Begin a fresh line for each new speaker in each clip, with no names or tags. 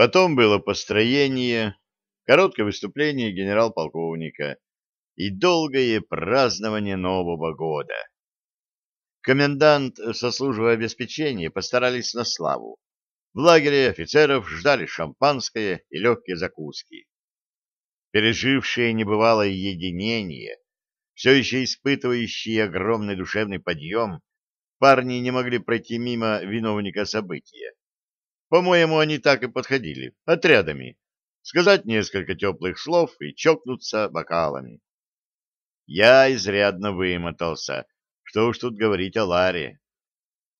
Потом было построение, короткое выступление генерал-полковника и долгое празднование Нового года. Комендант со службой обеспечения постарались на славу. В лагере офицеров ждали шампанское и легкие закуски. Пережившие небывалое единение, все еще испытывающие огромный душевный подъем, парни не могли пройти мимо виновника события. По-моему, они так и подходили, отрядами, сказать несколько теплых слов и чокнуться бокалами. Я изрядно вымотался, что уж тут говорить о Ларе.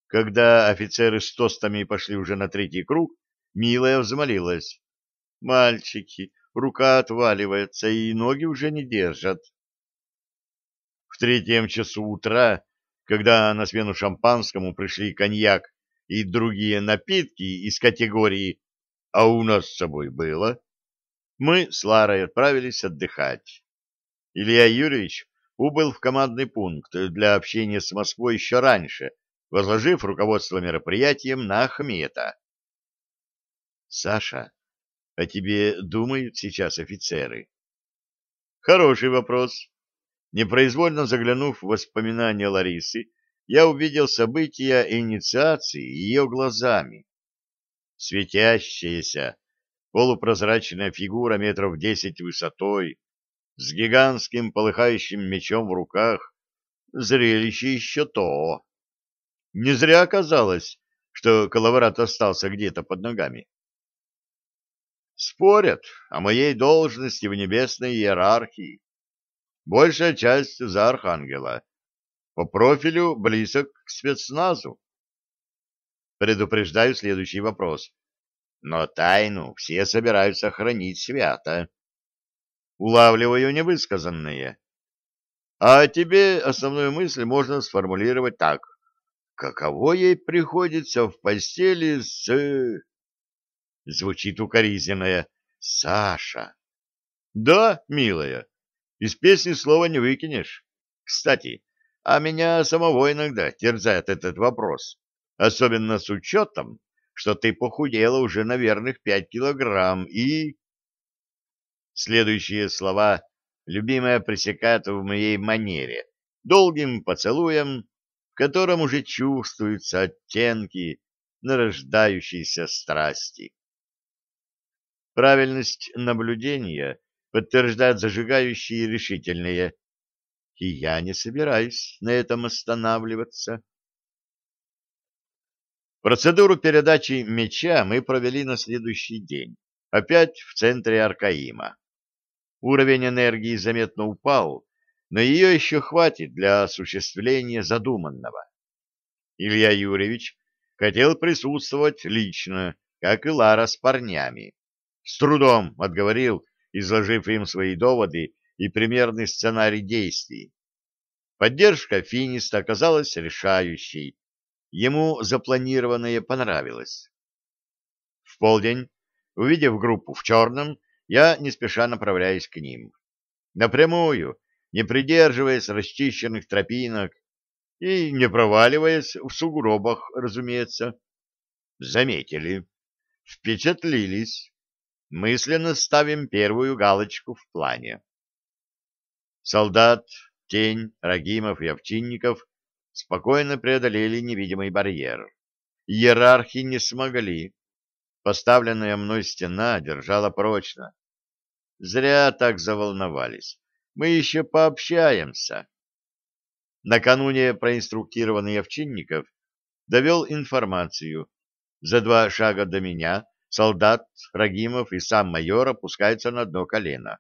Когда офицеры с тостами пошли уже на третий круг, Милая взмолилась. «Мальчики, рука отваливается, и ноги уже не держат». В третьем часу утра, когда на смену шампанскому пришли коньяк и другие напитки из категории «А у нас с собой было», мы с Ларой отправились отдыхать. Илья Юрьевич убыл в командный пункт для общения с Москвой еще раньше, возложив руководство мероприятием на Ахмета. «Саша, о тебе думают сейчас офицеры?» «Хороший вопрос». Непроизвольно заглянув в воспоминания Ларисы, я увидел события инициации ее глазами. Светящаяся, полупрозрачная фигура метров десять высотой, с гигантским полыхающим мечом в руках, зрелище еще то. Не зря оказалось, что коловрат остался где-то под ногами. Спорят о моей должности в небесной иерархии. Большая часть за архангела. По профилю близок к спецназу. Предупреждаю следующий вопрос. Но тайну все собираются хранить свято. Улавливаю невысказанное. А тебе основную мысль можно сформулировать так каково ей приходится в постели с... Звучит укоризненная Саша. Да, милая, из песни слова не выкинешь. Кстати, а меня самого иногда терзает этот вопрос, особенно с учетом, что ты похудела уже на верных пять килограмм и... Следующие слова любимая пресекает в моей манере, долгим поцелуем котором уже чувствуются оттенки нарождающейся страсти. Правильность наблюдения подтверждает зажигающие решительные, и я не собираюсь на этом останавливаться. Процедуру передачи меча мы провели на следующий день, опять в центре Аркаима. Уровень энергии заметно упал, но ее еще хватит для осуществления задуманного. Илья Юрьевич хотел присутствовать лично, как и Лара с парнями. С трудом отговорил, изложив им свои доводы и примерный сценарий действий. Поддержка Финиста оказалась решающей. Ему запланированное понравилось. В полдень, увидев группу в черном, я не спеша направляюсь к ним. Напрямую, не придерживаясь расчищенных тропинок и не проваливаясь в сугробах, разумеется. Заметили, впечатлились. Мысленно ставим первую галочку в плане. Солдат, Тень, Рагимов и Овчинников спокойно преодолели невидимый барьер. Иерархи не смогли. Поставленная мной стена держала прочно. Зря так заволновались мы еще пообщаемся. Накануне проинструктированный Овчинников довел информацию. За два шага до меня солдат, Рагимов и сам майор опускаются на дно колено.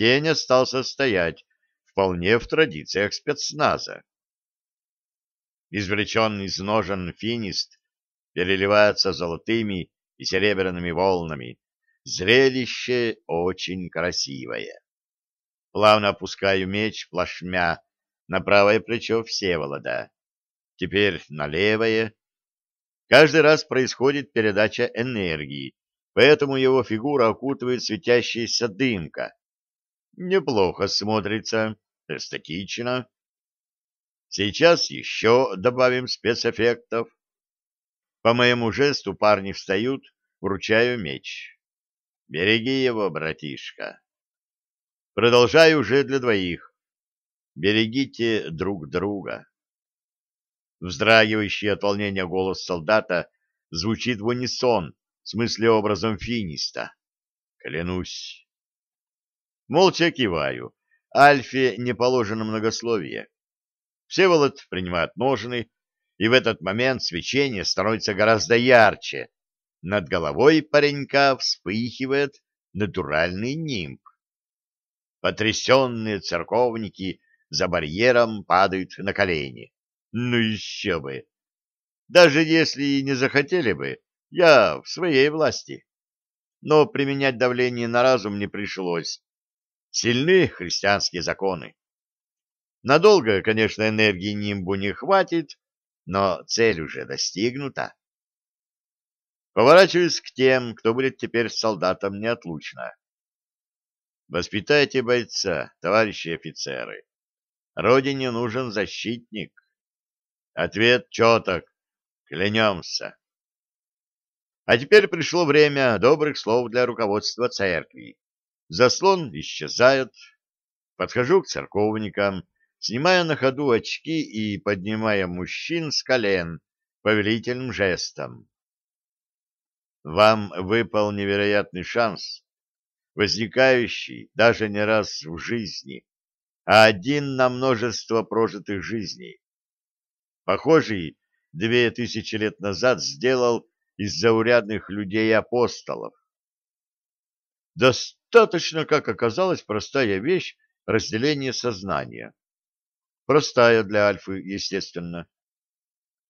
Тень остался стоять, вполне в традициях спецназа. Извлеченный из ножен финист переливается золотыми и серебряными волнами. Зрелище очень красивое. Плавно опускаю меч плашмя на правое плечо Всеволода. Теперь на левое. Каждый раз происходит передача энергии, поэтому его фигура окутывает светящаяся дымка. Неплохо смотрится, эстетично. Сейчас еще добавим спецэффектов. По моему жесту парни встают, вручаю меч. Береги его, братишка. Продолжаю уже для двоих. Берегите друг друга. Вздрагивающий от волнения голос солдата звучит в унисон с мыслеобразом финиста. Клянусь. Молча киваю. Альфе не положено многословие. Всеволод принимает ножны, и в этот момент свечение становится гораздо ярче. Над головой паренька вспыхивает натуральный нимб. Потрясенные церковники за барьером падают на колени. Ну еще бы! Даже если и не захотели бы, я в своей власти. Но применять давление на разум не пришлось. Сильны христианские законы. Надолго, конечно, энергии нимбу не хватит, но цель уже достигнута. Поворачиваюсь к тем, кто будет теперь солдатом неотлучно. Воспитайте бойца, товарищи офицеры. Родине нужен защитник. Ответ четок. Клянемся. А теперь пришло время добрых слов для руководства церкви. Заслон исчезает. Подхожу к церковникам, снимая на ходу очки и поднимая мужчин с колен повелительным жестом. Вам выпал невероятный шанс, возникающий даже не раз в жизни, а один на множество прожитых жизней. Похожий две тысячи лет назад сделал из заурядных людей апостолов. Достаточно, как оказалось, простая вещь разделение сознания. Простая для Альфы, естественно.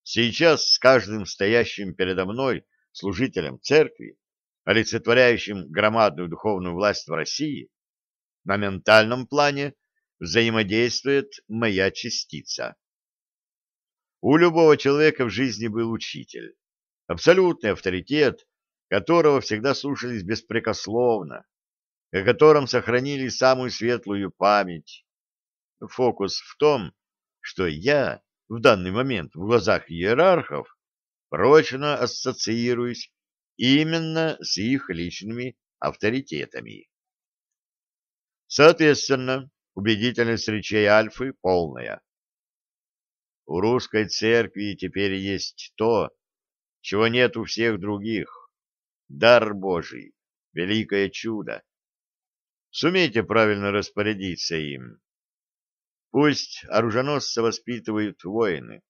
Сейчас с каждым стоящим передо мной служителем церкви, олицетворяющим громадную духовную власть в России, на ментальном плане взаимодействует моя частица. У любого человека в жизни был учитель, абсолютный авторитет, которого всегда слушались беспрекословно, о котором сохранили самую светлую память. Фокус в том, что я в данный момент в глазах иерархов прочно ассоциируюсь именно с их личными авторитетами. Соответственно, убедительность речей Альфы полная. У русской церкви теперь есть то, чего нет у всех других. Дар Божий, великое чудо. Сумейте правильно распорядиться им. Пусть оруженосца воспитывают воины.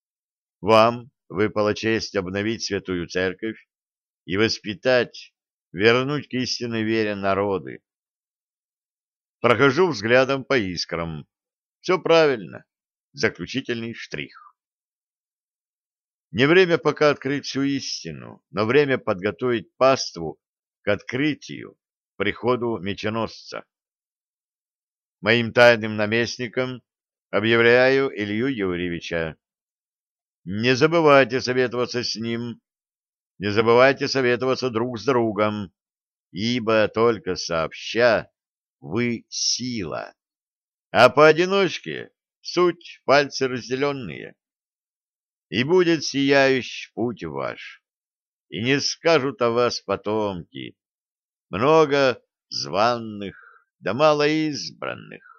Вам выпала честь обновить святую церковь и воспитать, вернуть к истинной вере народы. Прохожу взглядом по искрам. Все правильно. Заключительный штрих. Не время пока открыть всю истину, но время подготовить паству к открытию, приходу меченосца. Моим тайным наместником объявляю Илью Юрьевича. Не забывайте советоваться с ним, не забывайте советоваться друг с другом, ибо только сообща вы сила, а поодиночке суть пальцы разделенные. И будет сияющий путь ваш, и не скажут о вас потомки, много званных да мало избранных.